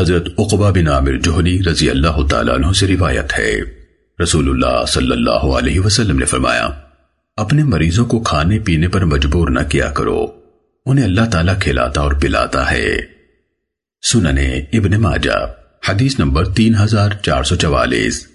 حضرت عقبہ بن عامر جوہنی رضی اللہ تعالیٰ عنہ سے روایت ہے۔ رسول اللہ صلی اللہ علیہ وسلم نے فرمایا، اپنے مریضوں کو کھانے پینے پر مجبور نہ کیا کرو، انہیں اللہ تعالیٰ کھلاتا اور پلاتا ہے۔ سننے ابن ماجہ، حدیث نمبر تین ہزار چار سو چوالیس۔